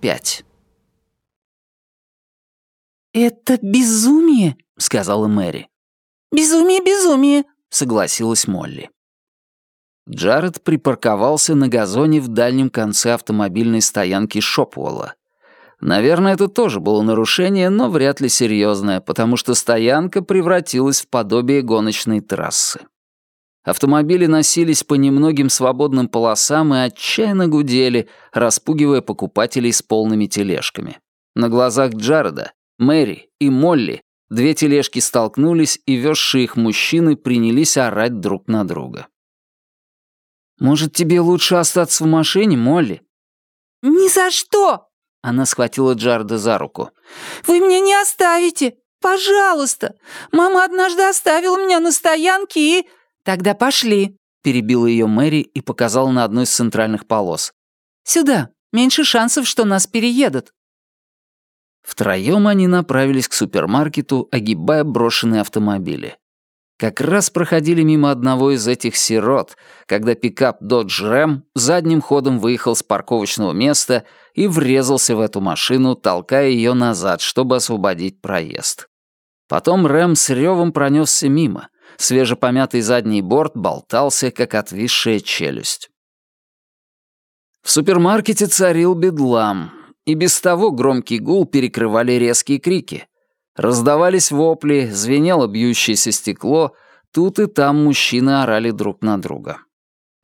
пять. «Это безумие», — сказала Мэри. «Безумие, безумие», — согласилась Молли. Джаред припарковался на газоне в дальнем конце автомобильной стоянки Шопволла. Наверное, это тоже было нарушение, но вряд ли серьезное, потому что стоянка превратилась в подобие гоночной трассы. Автомобили носились по немногим свободным полосам и отчаянно гудели, распугивая покупателей с полными тележками. На глазах Джареда, Мэри и Молли две тележки столкнулись, и везшие их мужчины принялись орать друг на друга. «Может, тебе лучше остаться в машине, Молли?» «Ни за что!» Она схватила Джарда за руку. «Вы меня не оставите! Пожалуйста! Мама однажды оставила меня на стоянке и...» «Тогда пошли», — перебила ее Мэри и показала на одну из центральных полос. «Сюда. Меньше шансов, что нас переедут». Втроем они направились к супермаркету, огибая брошенные автомобили. Как раз проходили мимо одного из этих сирот, когда пикап Dodge Ram задним ходом выехал с парковочного места и врезался в эту машину, толкая ее назад, чтобы освободить проезд. Потом Рэм с ревом пронесся мимо. Свежепомятый задний борт болтался, как отвисшая челюсть. В супермаркете царил бедлам, и без того громкий гул перекрывали резкие крики. Раздавались вопли, звенело бьющееся стекло, тут и там мужчины орали друг на друга.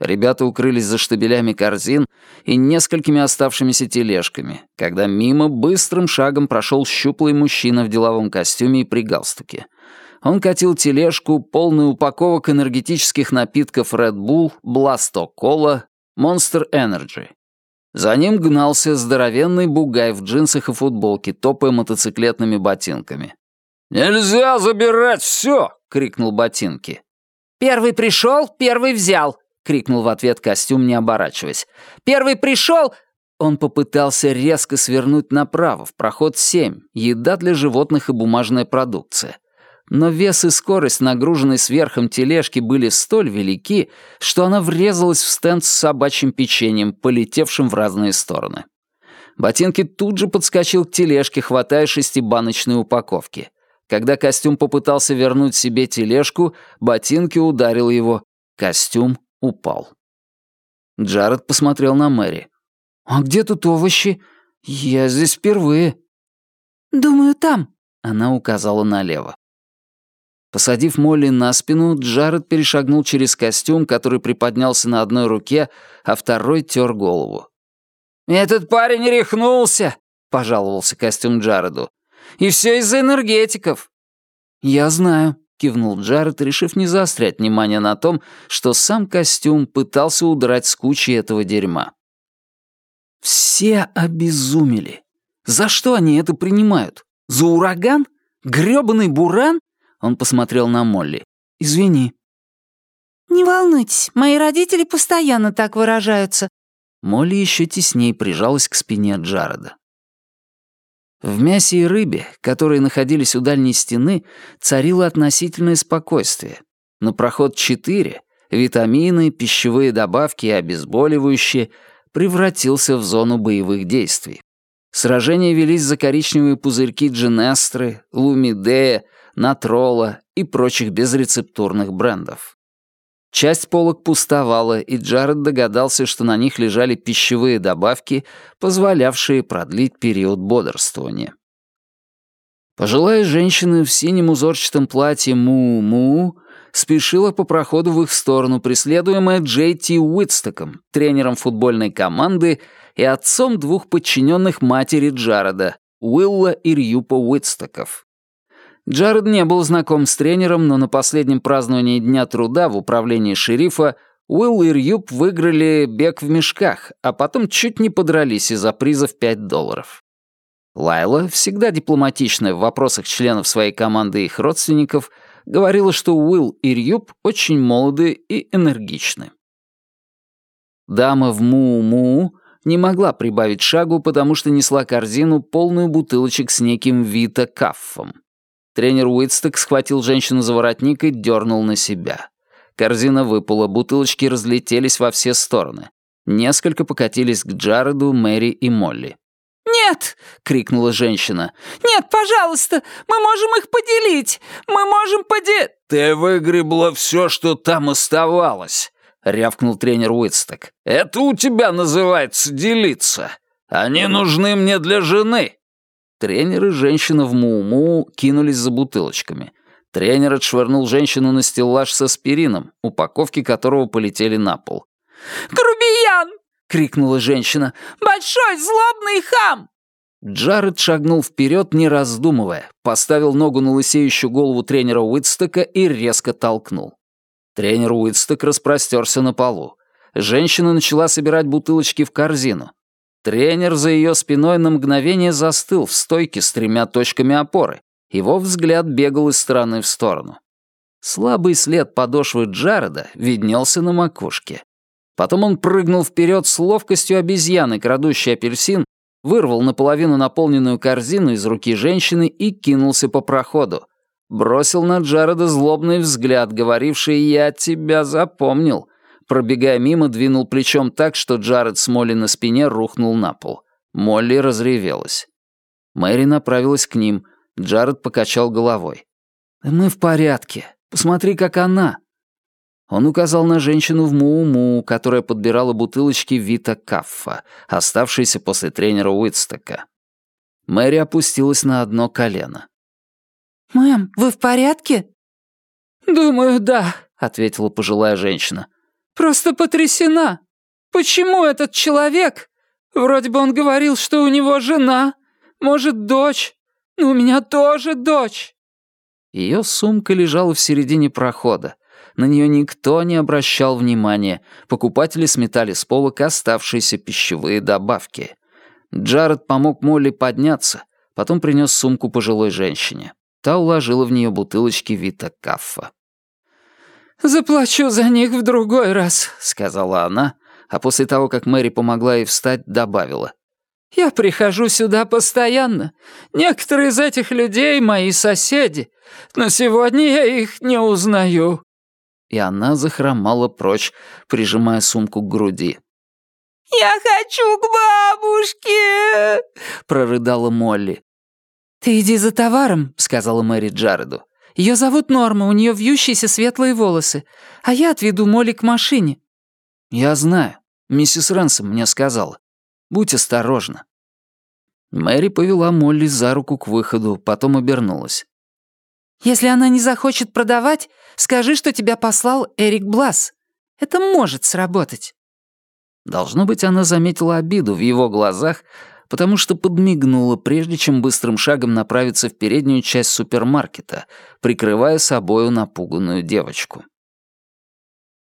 Ребята укрылись за штабелями корзин и несколькими оставшимися тележками, когда мимо быстрым шагом прошел щуплый мужчина в деловом костюме и при галстуке. Он катил тележку, полную упаковок энергетических напитков Red Bull, Blasto Cola, Monster Energy. За ним гнался здоровенный бугай в джинсах и футболке, топая мотоциклетными ботинками. «Нельзя забирать все!» — крикнул ботинки. «Первый пришел, первый взял!» — крикнул в ответ костюм, не оборачиваясь. «Первый пришел!» Он попытался резко свернуть направо, в проход 7, еда для животных и бумажная продукция но вес и скорость нагруженной сверхом тележки были столь велики, что она врезалась в стенд с собачьим печеньем, полетевшим в разные стороны. Ботинки тут же подскочил к тележке, хватая шестибаночные упаковки. Когда костюм попытался вернуть себе тележку, ботинки ударил его. Костюм упал. Джаред посмотрел на Мэри. «А где тут овощи? Я здесь впервые». «Думаю, там», — она указала налево. Посадив Молли на спину, Джаред перешагнул через костюм, который приподнялся на одной руке, а второй тер голову. «Этот парень рехнулся!» — пожаловался костюм Джареду. «И все из-за энергетиков!» «Я знаю», — кивнул Джаред, решив не заострять внимание на том, что сам костюм пытался удрать с кучи этого дерьма. Все обезумели. За что они это принимают? За ураган? Грёбаный буран? Он посмотрел на Молли. «Извини». «Не волнуйтесь, мои родители постоянно так выражаются». Молли еще теснее прижалась к спине Джареда. В мясе и рыбе, которые находились у дальней стены, царило относительное спокойствие. Но проход 4, витамины, пищевые добавки и обезболивающие, превратился в зону боевых действий. Сражения велись за коричневые пузырьки Джинестры, Лумидея, Натрола и прочих безрецептурных брендов. Часть полок пустовала, и Джаред догадался, что на них лежали пищевые добавки, позволявшие продлить период бодрствования. Пожилая женщина в синем узорчатом платье Му-Му спешила по проходу в их сторону, преследуемая Джей Ти Уитстоком, тренером футбольной команды и отцом двух подчиненных матери Джареда, Уилла и Рьюпа Уитстоков. Джаред не был знаком с тренером, но на последнем праздновании Дня труда в управлении шерифа Уилл и Рьюб выиграли бег в мешках, а потом чуть не подрались из-за приза в 5 долларов. Лайла, всегда дипломатичная в вопросах членов своей команды и их родственников, говорила, что Уилл и Рьюб очень молоды и энергичны. Дама в Му-Му не могла прибавить шагу, потому что несла корзину, полную бутылочек с неким Вита Каффом. Тренер Уитсток схватил женщину за воротник и дернул на себя. Корзина выпала, бутылочки разлетелись во все стороны. Несколько покатились к Джареду, Мэри и Молли. «Нет!» — крикнула женщина. «Нет, пожалуйста! Мы можем их поделить! Мы можем поде...» «Ты выгребла все, что там оставалось!» — рявкнул тренер Уитсток. «Это у тебя называется делиться. Они нужны мне для жены». Тренер и женщина в Муу-Муу кинулись за бутылочками. Тренер отшвырнул женщину на стеллаж с аспирином, упаковки которого полетели на пол. «Грубиян!» — крикнула женщина. «Большой злобный хам!» Джаред шагнул вперед, не раздумывая, поставил ногу на лысеющую голову тренера Уитстока и резко толкнул. Тренер Уитсток распростерся на полу. Женщина начала собирать бутылочки в корзину. Тренер за ее спиной на мгновение застыл в стойке с тремя точками опоры. Его взгляд бегал из стороны в сторону. Слабый след подошвы Джареда виднелся на макушке. Потом он прыгнул вперед с ловкостью обезьяны, крадущей апельсин, вырвал наполовину наполненную корзину из руки женщины и кинулся по проходу. Бросил на Джареда злобный взгляд, говоривший «Я тебя запомнил», Пробегая мимо, двинул плечом так, что Джаред с Молли на спине рухнул на пол. Молли разревелась. Мэри направилась к ним. Джаред покачал головой. «Мы в порядке. Посмотри, как она». Он указал на женщину в Муу-Муу, которая подбирала бутылочки Вита Каффа, оставшиеся после тренера Уитстока. Мэри опустилась на одно колено. «Мэм, вы в порядке?» «Думаю, да», — ответила пожилая женщина. Просто потрясена. Почему этот человек? Вроде бы он говорил, что у него жена, может, дочь. Но у меня тоже дочь». Ее сумка лежала в середине прохода. На нее никто не обращал внимания. Покупатели сметали с полок оставшиеся пищевые добавки. Джаред помог Молли подняться, потом принес сумку пожилой женщине. Та уложила в нее бутылочки Вита Каффа. «Заплачу за них в другой раз», — сказала она, а после того, как Мэри помогла ей встать, добавила. «Я прихожу сюда постоянно. Некоторые из этих людей — мои соседи, но сегодня я их не узнаю». И она захромала прочь, прижимая сумку к груди. «Я хочу к бабушке!» — прорыдала Молли. «Ты иди за товаром», — сказала Мэри Джареду. Ее зовут Норма, у нее вьющиеся светлые волосы. А я отведу Молли к машине». «Я знаю. Миссис Рэнсом мне сказала. Будь осторожна». Мэри повела Молли за руку к выходу, потом обернулась. «Если она не захочет продавать, скажи, что тебя послал Эрик Блас. Это может сработать». Должно быть, она заметила обиду в его глазах, потому что подмигнула, прежде чем быстрым шагом направиться в переднюю часть супермаркета, прикрывая собою напуганную девочку.